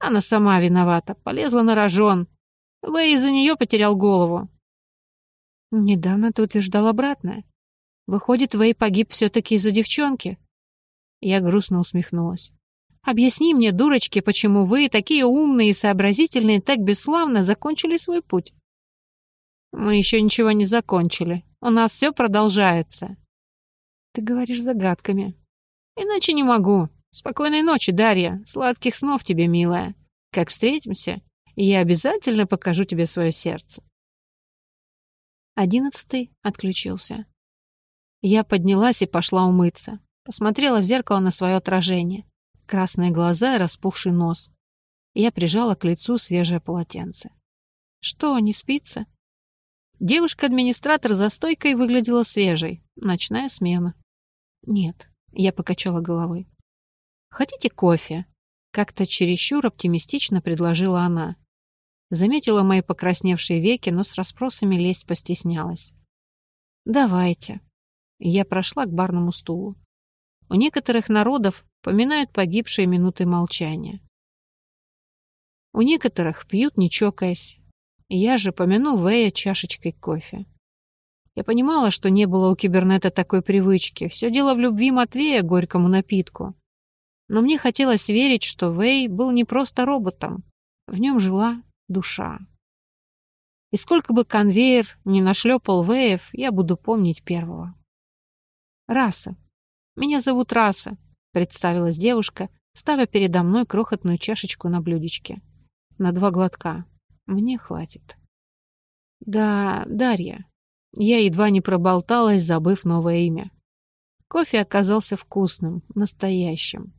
Она сама виновата, полезла на рожон. Вэй из-за нее потерял голову. Недавно ты утверждал обратное. Выходит, Вэй погиб все-таки из-за девчонки. Я грустно усмехнулась. Объясни мне, дурочки, почему вы, такие умные и сообразительные, так бесславно закончили свой путь. Мы еще ничего не закончили. У нас все продолжается. Ты говоришь загадками. Иначе не могу. Спокойной ночи, Дарья. Сладких снов тебе, милая. Как встретимся, я обязательно покажу тебе свое сердце. Одиннадцатый отключился. Я поднялась и пошла умыться. Посмотрела в зеркало на свое отражение. Красные глаза и распухший нос. Я прижала к лицу свежее полотенце. Что, не спится? Девушка-администратор за стойкой выглядела свежей. Ночная смена. Нет, я покачала головой. Хотите кофе? Как-то чересчур оптимистично предложила она. Заметила мои покрасневшие веки, но с расспросами лезть постеснялась. «Давайте». Я прошла к барному стулу. У некоторых народов поминают погибшие минуты молчания. У некоторых пьют, не чокаясь, я же помяну Вэя чашечкой кофе. Я понимала, что не было у кибернета такой привычки. Все дело в любви Матвея горькому напитку. Но мне хотелось верить, что Вэй был не просто роботом. В нем жила душа. И сколько бы конвейер не нашлепал Вэев, я буду помнить первого. «Раса. Меня зовут Раса», — представилась девушка, ставя передо мной крохотную чашечку на блюдечке. На два глотка. Мне хватит. Да, Дарья. Я едва не проболталась, забыв новое имя. Кофе оказался вкусным, настоящим.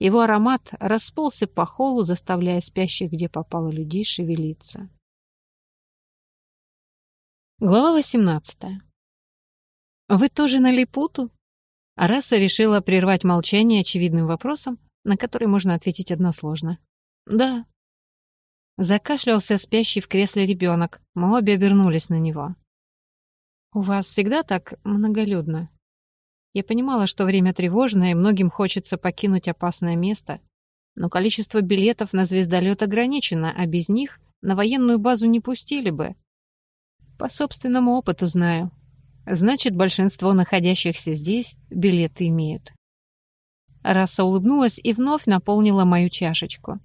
Его аромат расползся по холлу, заставляя спящих, где попало людей, шевелиться. Глава 18. «Вы тоже на Липуту?» Араса решила прервать молчание очевидным вопросом, на который можно ответить односложно. «Да», Закашлялся спящий в кресле ребенок. Мы обе обернулись на него. «У вас всегда так многолюдно?» Я понимала, что время тревожное, и многим хочется покинуть опасное место, но количество билетов на звездолет ограничено, а без них на военную базу не пустили бы. По собственному опыту знаю. Значит, большинство находящихся здесь билеты имеют. Раса улыбнулась и вновь наполнила мою чашечку.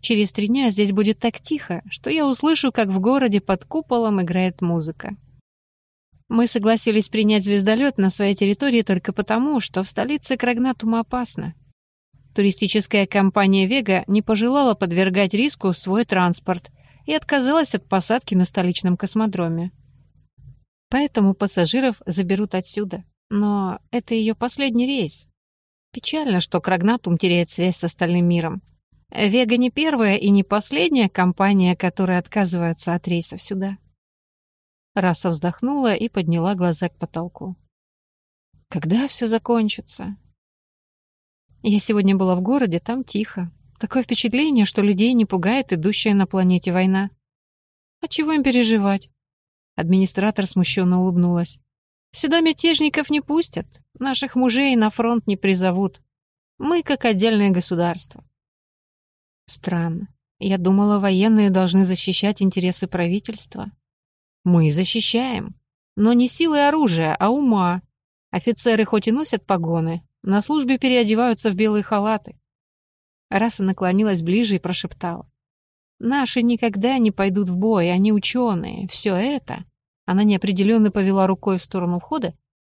Через три дня здесь будет так тихо, что я услышу, как в городе под куполом играет музыка. Мы согласились принять звездолет на своей территории только потому, что в столице Крагнатум опасно. Туристическая компания «Вега» не пожелала подвергать риску свой транспорт и отказалась от посадки на столичном космодроме. Поэтому пассажиров заберут отсюда. Но это ее последний рейс. Печально, что Крагнатум теряет связь с остальным миром. Вега не первая и не последняя компания, которая отказывается от рейсов сюда. Раса вздохнула и подняла глаза к потолку. Когда все закончится? Я сегодня была в городе, там тихо. Такое впечатление, что людей не пугает идущая на планете война. А чего им переживать? Администратор смущенно улыбнулась. Сюда мятежников не пустят, наших мужей на фронт не призовут. Мы как отдельное государство. Странно. Я думала, военные должны защищать интересы правительства. Мы защищаем. Но не силой оружия, а ума. Офицеры хоть и носят погоны, на службе переодеваются в белые халаты. Раса наклонилась ближе и прошептала. «Наши никогда не пойдут в бой, они ученые. Все это...» Она неопределенно повела рукой в сторону входа.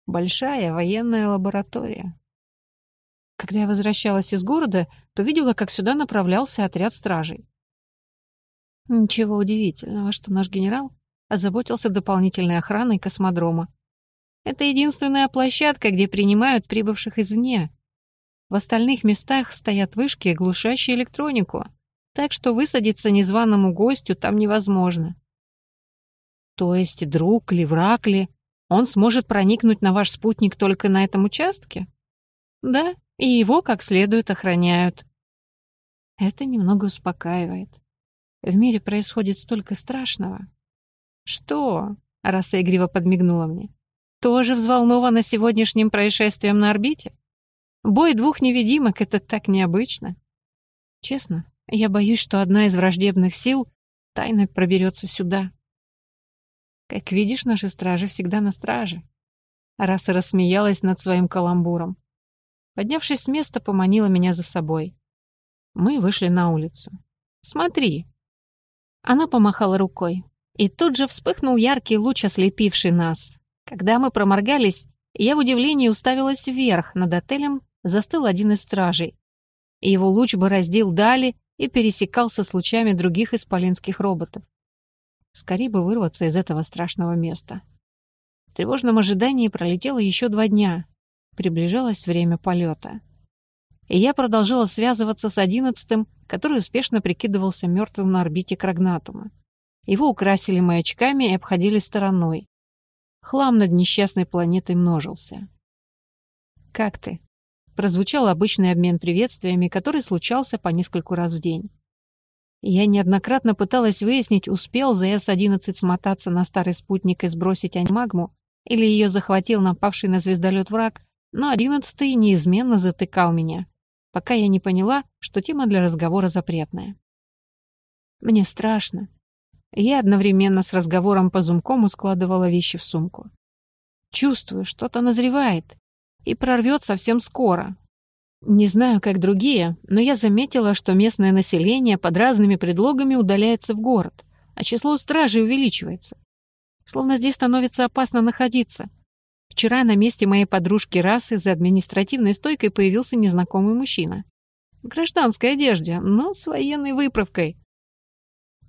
«Большая военная лаборатория». Когда я возвращалась из города, то видела, как сюда направлялся отряд стражей. Ничего удивительного, что наш генерал озаботился дополнительной охраной космодрома. Это единственная площадка, где принимают прибывших извне. В остальных местах стоят вышки, глушащие электронику, так что высадиться незваному гостю там невозможно. То есть друг ли, враг ли, он сможет проникнуть на ваш спутник только на этом участке? Да, и его как следует охраняют. Это немного успокаивает. В мире происходит столько страшного. Что? Раса игриво подмигнула мне. Тоже взволнована сегодняшним происшествием на орбите? Бой двух невидимок — это так необычно. Честно, я боюсь, что одна из враждебных сил тайно проберется сюда. Как видишь, наши стражи всегда на страже. Раса рассмеялась над своим каламбуром. Поднявшись с места, поманила меня за собой. Мы вышли на улицу. «Смотри!» Она помахала рукой. И тут же вспыхнул яркий луч, ослепивший нас. Когда мы проморгались, я в удивлении уставилась вверх. Над отелем застыл один из стражей. Его луч бороздил дали и пересекался с лучами других исполинских роботов. Скорее бы вырваться из этого страшного места. В тревожном ожидании пролетело еще два дня. Приближалось время полета. И я продолжала связываться с одиннадцатым, который успешно прикидывался мертвым на орбите Крагнатума. Его украсили маячками и обходили стороной. Хлам над несчастной планетой множился. «Как ты?» Прозвучал обычный обмен приветствиями, который случался по нескольку раз в день. Я неоднократно пыталась выяснить, успел ЗС-11 смотаться на старый спутник и сбросить анимагму, или ее захватил напавший на звездолет враг, но одиннадцатый неизменно затыкал меня, пока я не поняла, что тема для разговора запретная. Мне страшно. Я одновременно с разговором по зумкому складывала вещи в сумку. Чувствую, что-то назревает и прорвет совсем скоро. Не знаю, как другие, но я заметила, что местное население под разными предлогами удаляется в город, а число стражей увеличивается. Словно здесь становится опасно находиться. Вчера на месте моей подружки расы за административной стойкой появился незнакомый мужчина. В гражданской одежде, но с военной выправкой.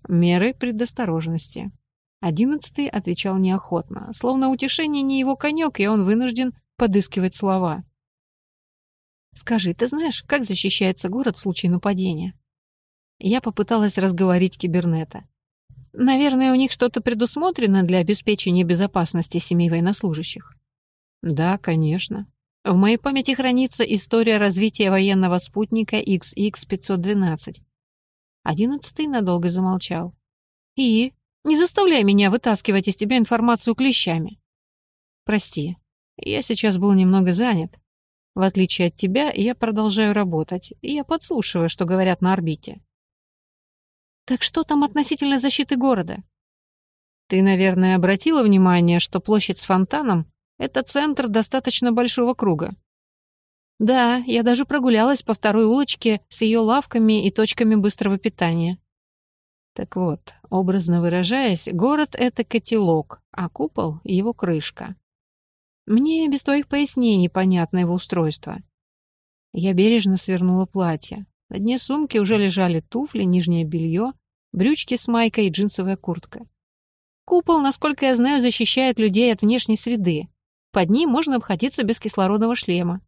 Меры предосторожности. Одиннадцатый отвечал неохотно. Словно утешение не его конек, и он вынужден подыскивать слова. «Скажи, ты знаешь, как защищается город в случае нападения?» Я попыталась разговорить кибернета. Наверное, у них что-то предусмотрено для обеспечения безопасности семей военнослужащих. Да, конечно. В моей памяти хранится история развития военного спутника XX-512. Одиннадцатый надолго замолчал. И? Не заставляй меня вытаскивать из тебя информацию клещами. Прости, я сейчас был немного занят. В отличие от тебя, я продолжаю работать, и я подслушиваю, что говорят на орбите. Так что там относительно защиты города? Ты, наверное, обратила внимание, что площадь с фонтаном — это центр достаточно большого круга. Да, я даже прогулялась по второй улочке с ее лавками и точками быстрого питания. Так вот, образно выражаясь, город — это котелок, а купол — его крышка. Мне без твоих пояснений понятно его устройство. Я бережно свернула платье. На дне сумки уже лежали туфли, нижнее белье, брючки с майкой и джинсовая куртка. Купол, насколько я знаю, защищает людей от внешней среды. Под ним можно обходиться без кислородного шлема.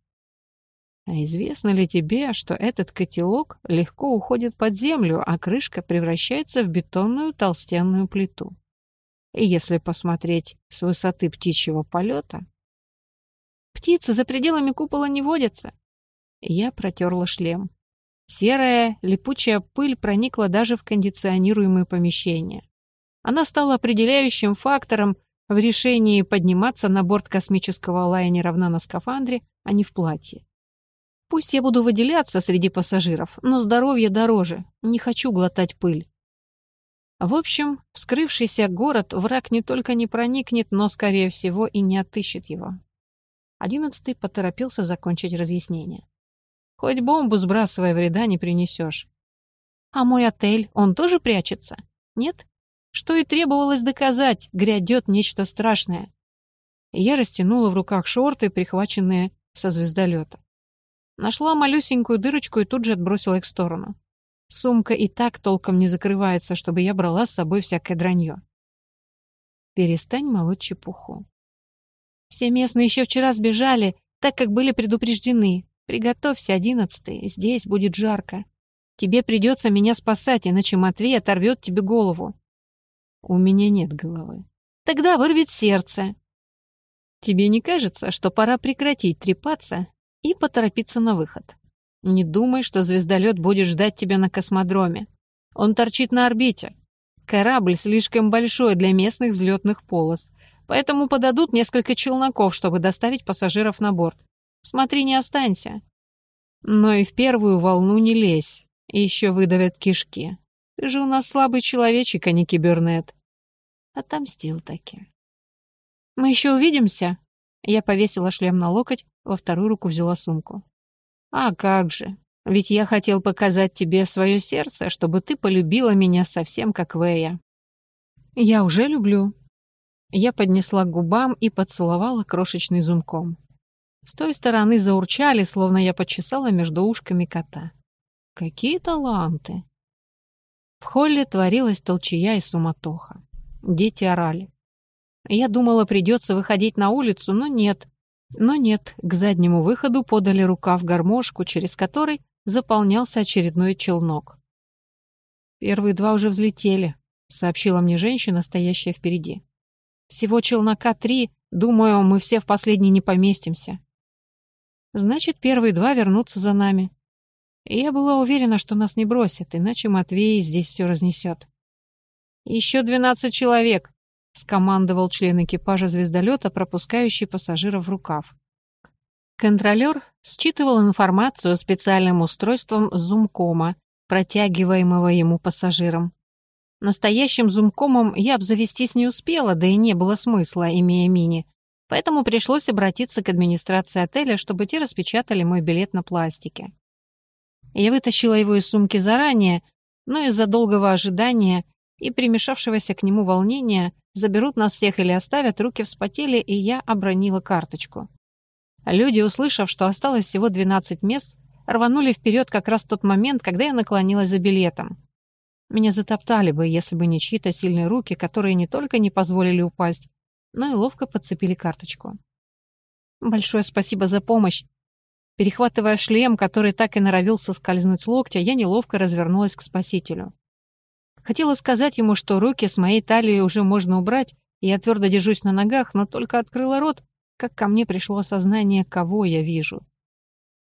А известно ли тебе, что этот котелок легко уходит под землю, а крышка превращается в бетонную толстенную плиту? И если посмотреть с высоты птичьего полета... Птицы за пределами купола не водятся. Я протерла шлем. Серая, липучая пыль проникла даже в кондиционируемые помещения. Она стала определяющим фактором в решении подниматься на борт космического лайнера в наноскафандре, а не в платье. Пусть я буду выделяться среди пассажиров, но здоровье дороже, не хочу глотать пыль. В общем, вскрывшийся город враг не только не проникнет, но, скорее всего, и не отыщет его. Одиннадцатый поторопился закончить разъяснение. Хоть бомбу сбрасывая, вреда не принесешь. А мой отель, он тоже прячется? Нет? Что и требовалось доказать, грядет нечто страшное. Я растянула в руках шорты, прихваченные со звездолета. Нашла малюсенькую дырочку и тут же отбросила их в сторону. Сумка и так толком не закрывается, чтобы я брала с собой всякое дранье. Перестань молоть чепуху. Все местные еще вчера сбежали, так как были предупреждены. Приготовься, одиннадцатый, здесь будет жарко. Тебе придется меня спасать, иначе Матвей оторвет тебе голову. У меня нет головы. Тогда вырвет сердце. Тебе не кажется, что пора прекратить трепаться и поторопиться на выход? Не думай, что звездолет будет ждать тебя на космодроме. Он торчит на орбите. Корабль слишком большой для местных взлетных полос, поэтому подадут несколько челноков, чтобы доставить пассажиров на борт. Смотри, не останься. Но и в первую волну не лезь. И еще выдавят кишки. Ты же у нас слабый человечек, а не кибернет. Отомстил таки. Мы еще увидимся? Я повесила шлем на локоть, во вторую руку взяла сумку. А как же? Ведь я хотел показать тебе свое сердце, чтобы ты полюбила меня совсем как Вэя. Я уже люблю. Я поднесла к губам и поцеловала крошечный зумком. С той стороны заурчали, словно я почесала между ушками кота. Какие таланты! В холле творилась толчая и суматоха. Дети орали. Я думала, придется выходить на улицу, но нет. Но нет, к заднему выходу подали рука в гармошку, через который заполнялся очередной челнок. «Первые два уже взлетели», — сообщила мне женщина, стоящая впереди. «Всего челнока три, думаю, мы все в последний не поместимся». Значит, первые два вернутся за нами. Я была уверена, что нас не бросят, иначе Матвей здесь все разнесет. «Еще двенадцать человек», — скомандовал член экипажа звездолета, пропускающий пассажиров в рукав. Контролер считывал информацию специальным устройством зумкома, протягиваемого ему пассажирам. Настоящим зумкомом я обзавестись не успела, да и не было смысла, имея мини. Поэтому пришлось обратиться к администрации отеля, чтобы те распечатали мой билет на пластике. Я вытащила его из сумки заранее, но из-за долгого ожидания и примешавшегося к нему волнения заберут нас всех или оставят, руки вспотели, и я обронила карточку. Люди, услышав, что осталось всего 12 мест, рванули вперед как раз в тот момент, когда я наклонилась за билетом. Меня затоптали бы, если бы не чьи-то сильные руки, которые не только не позволили упасть, но и ловко подцепили карточку. Большое спасибо за помощь. Перехватывая шлем, который так и норовил соскользнуть с локтя, я неловко развернулась к спасителю. Хотела сказать ему, что руки с моей талии уже можно убрать, и я твердо держусь на ногах, но только открыла рот, как ко мне пришло осознание, кого я вижу.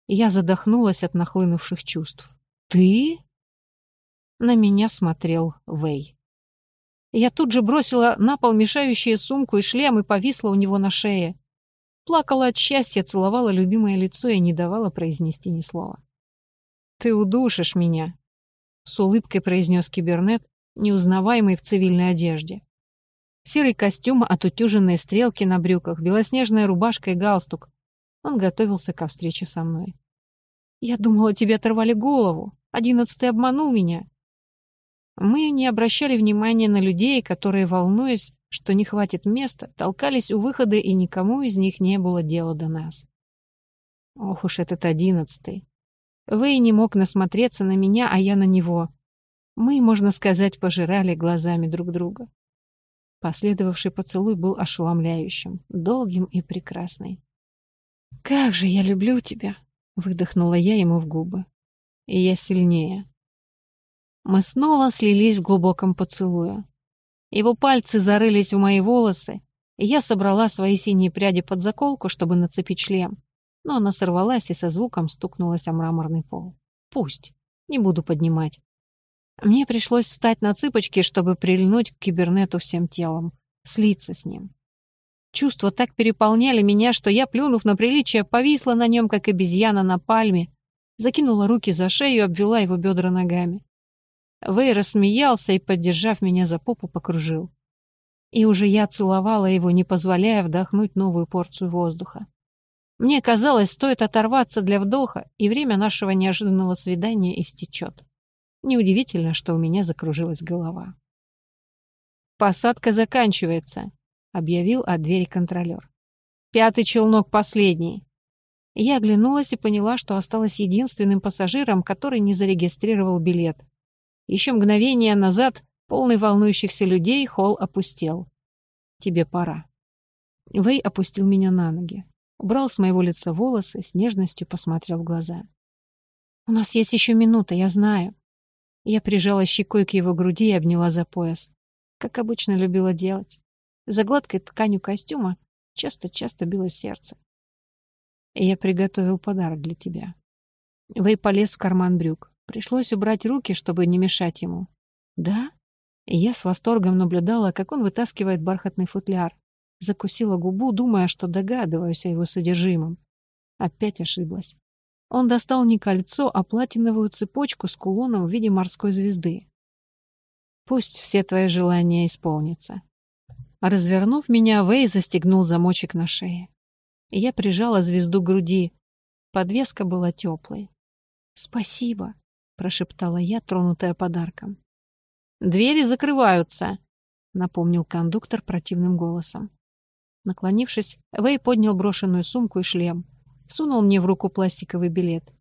Я задохнулась от нахлынувших чувств. «Ты?» На меня смотрел Вэй. Я тут же бросила на пол мешающие сумку и шлем и повисла у него на шее. Плакала от счастья, целовала любимое лицо и не давала произнести ни слова. «Ты удушишь меня», — с улыбкой произнес кибернет, неузнаваемый в цивильной одежде. Серый костюм, отутюженные стрелки на брюках, белоснежная рубашка и галстук. Он готовился ко встрече со мной. «Я думала, тебе оторвали голову. Одиннадцатый обманул меня. Мы не обращали внимания на людей, которые, волнуясь, что не хватит места, толкались у выхода, и никому из них не было дела до нас. Ох уж этот одиннадцатый. Вэй не мог насмотреться на меня, а я на него. Мы, можно сказать, пожирали глазами друг друга. Последовавший поцелуй был ошеломляющим, долгим и прекрасный. «Как же я люблю тебя!» — выдохнула я ему в губы. И я сильнее. Мы снова слились в глубоком поцелуе. Его пальцы зарылись в мои волосы, и я собрала свои синие пряди под заколку, чтобы нацепить шлем. Но она сорвалась и со звуком стукнулась о мраморный пол. Пусть. Не буду поднимать. Мне пришлось встать на цыпочки, чтобы прильнуть к кибернету всем телом, слиться с ним. Чувства так переполняли меня, что я, плюнув на приличие, повисла на нем, как обезьяна на пальме, закинула руки за шею и обвела его бедра ногами. Вэй рассмеялся и, поддержав меня за попу, покружил. И уже я целовала его, не позволяя вдохнуть новую порцию воздуха. Мне казалось, стоит оторваться для вдоха, и время нашего неожиданного свидания истечет. Неудивительно, что у меня закружилась голова. «Посадка заканчивается», — объявил от двери контролер. «Пятый челнок последний». Я оглянулась и поняла, что осталась единственным пассажиром, который не зарегистрировал билет. Еще мгновение назад, полный волнующихся людей, холл опустел. «Тебе пора». Вэй опустил меня на ноги. Убрал с моего лица волосы, с нежностью посмотрел в глаза. «У нас есть еще минута, я знаю». Я прижала щекой к его груди и обняла за пояс. Как обычно любила делать. За гладкой тканью костюма часто-часто било сердце. Я приготовил подарок для тебя. Вэй полез в карман брюк. Пришлось убрать руки, чтобы не мешать ему. «Да?» И я с восторгом наблюдала, как он вытаскивает бархатный футляр. Закусила губу, думая, что догадываюсь о его содержимом. Опять ошиблась. Он достал не кольцо, а платиновую цепочку с кулоном в виде морской звезды. Пусть все твои желания исполнятся. Развернув меня, Вэй застегнул замочек на шее. Я прижала звезду к груди. Подвеска была теплой. «Спасибо», — прошептала я, тронутая подарком. «Двери закрываются», — напомнил кондуктор противным голосом. Наклонившись, Вэй поднял брошенную сумку и шлем. Сунул мне в руку пластиковый билет.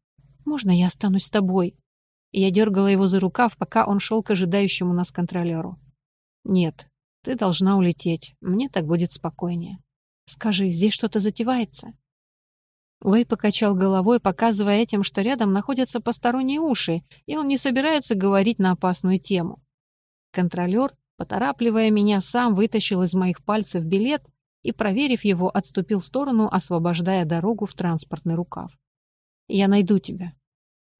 «Можно я останусь с тобой?» Я дергала его за рукав, пока он шел к ожидающему нас контролеру. «Нет, ты должна улететь. Мне так будет спокойнее. Скажи, здесь что-то затевается?» Вэй покачал головой, показывая этим, что рядом находятся посторонние уши, и он не собирается говорить на опасную тему. Контролер, поторапливая меня, сам вытащил из моих пальцев билет и, проверив его, отступил в сторону, освобождая дорогу в транспортный рукав. «Я найду тебя».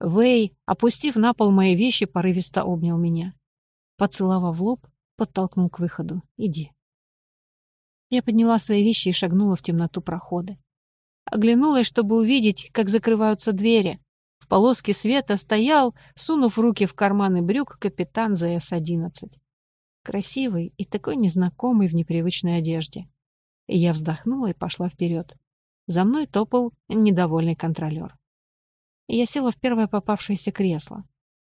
Вэй, опустив на пол мои вещи, порывисто обнял меня. Поцеловав лоб, подтолкнул к выходу. «Иди». Я подняла свои вещи и шагнула в темноту прохода. Оглянулась, чтобы увидеть, как закрываются двери. В полоске света стоял, сунув руки в карманы брюк, капитан ЗС-11. Красивый и такой незнакомый в непривычной одежде. Я вздохнула и пошла вперед. За мной топал недовольный контролер. Я села в первое попавшееся кресло.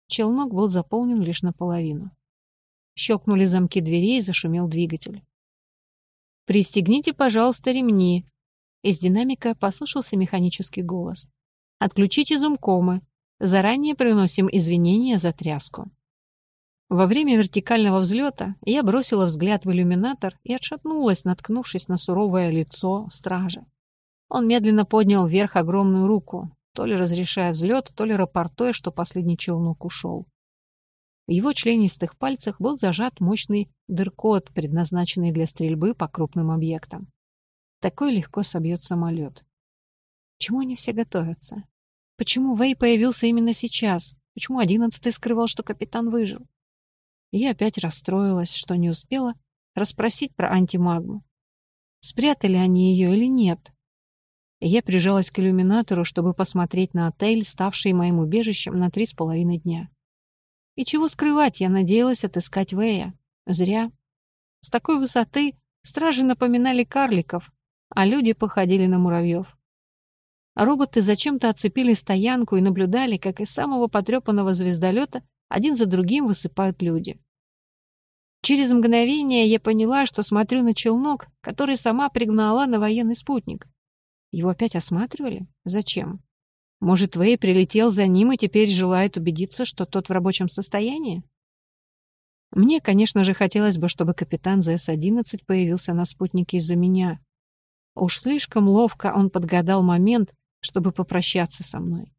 Челнок был заполнен лишь наполовину. Щелкнули замки дверей и зашумел двигатель. «Пристегните, пожалуйста, ремни!» Из динамика послышался механический голос. «Отключите зумкомы. Заранее приносим извинения за тряску». Во время вертикального взлета я бросила взгляд в иллюминатор и отшатнулась, наткнувшись на суровое лицо стража. Он медленно поднял вверх огромную руку, то ли разрешая взлет, то ли рапортуя, что последний челнок ушел. В его членистых пальцах был зажат мощный дыркот, предназначенный для стрельбы по крупным объектам. Такой легко собьет самолет. Чему они все готовятся? Почему Вэй появился именно сейчас? Почему одиннадцатый скрывал, что капитан выжил? Я опять расстроилась, что не успела расспросить про антимагму. Спрятали они ее или нет? я прижалась к иллюминатору, чтобы посмотреть на отель, ставший моим убежищем на три с половиной дня. И чего скрывать, я надеялась отыскать Вэя. Зря. С такой высоты стражи напоминали карликов, а люди походили на муравьев. Роботы зачем-то оцепили стоянку и наблюдали, как из самого потрепанного звездолета один за другим высыпают люди. Через мгновение я поняла, что смотрю на челнок, который сама пригнала на военный спутник. Его опять осматривали? Зачем? Может, Вэй прилетел за ним и теперь желает убедиться, что тот в рабочем состоянии? Мне, конечно же, хотелось бы, чтобы капитан ЗС-11 появился на спутнике из-за меня. Уж слишком ловко он подгадал момент, чтобы попрощаться со мной.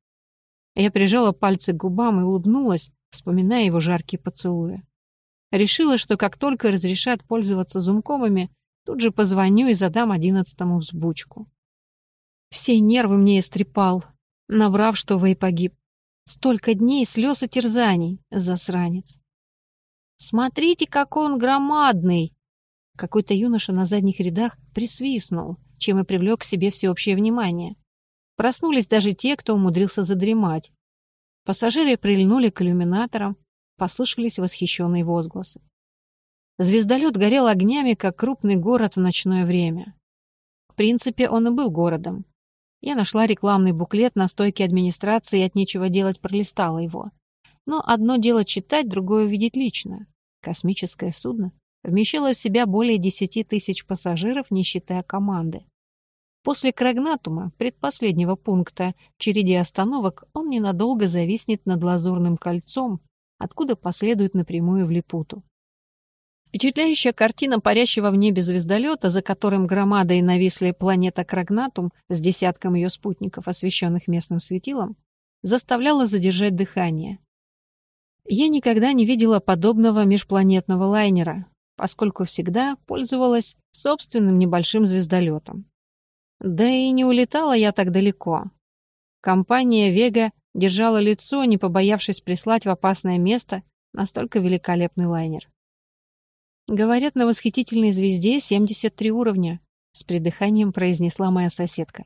Я прижала пальцы к губам и улыбнулась, вспоминая его жаркие поцелуи. Решила, что как только разрешат пользоваться зумкомами, тут же позвоню и задам одиннадцатому взбучку. Все нервы мне истрепал, наврав, что Вэй погиб. Столько дней слез и терзаний, засранец. «Смотрите, какой он громадный!» Какой-то юноша на задних рядах присвистнул, чем и привлек к себе всеобщее внимание. Проснулись даже те, кто умудрился задремать. Пассажиры прильнули к иллюминаторам, послышались восхищенные возгласы. Звездолет горел огнями, как крупный город в ночное время. В принципе, он и был городом. Я нашла рекламный буклет на стойке администрации и от нечего делать пролистала его. Но одно дело читать, другое видеть лично. Космическое судно вмещало в себя более десяти тысяч пассажиров, не считая команды. После Крагнатума, предпоследнего пункта в череде остановок, он ненадолго зависнет над Лазурным кольцом, откуда последует напрямую в Липуту. Впечатляющая картина парящего в небе звездолета, за которым громадой нависли планета Крагнатум с десятком ее спутников, освещенных местным светилом, заставляла задержать дыхание. Я никогда не видела подобного межпланетного лайнера, поскольку всегда пользовалась собственным небольшим звездолетом. Да и не улетала я так далеко. Компания «Вега» держала лицо, не побоявшись прислать в опасное место настолько великолепный лайнер. Говорят, на восхитительной звезде 73 уровня, с придыханием произнесла моя соседка.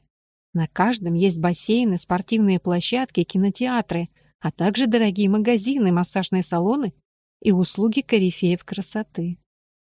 На каждом есть бассейны, спортивные площадки, кинотеатры, а также дорогие магазины, массажные салоны и услуги корифеев красоты.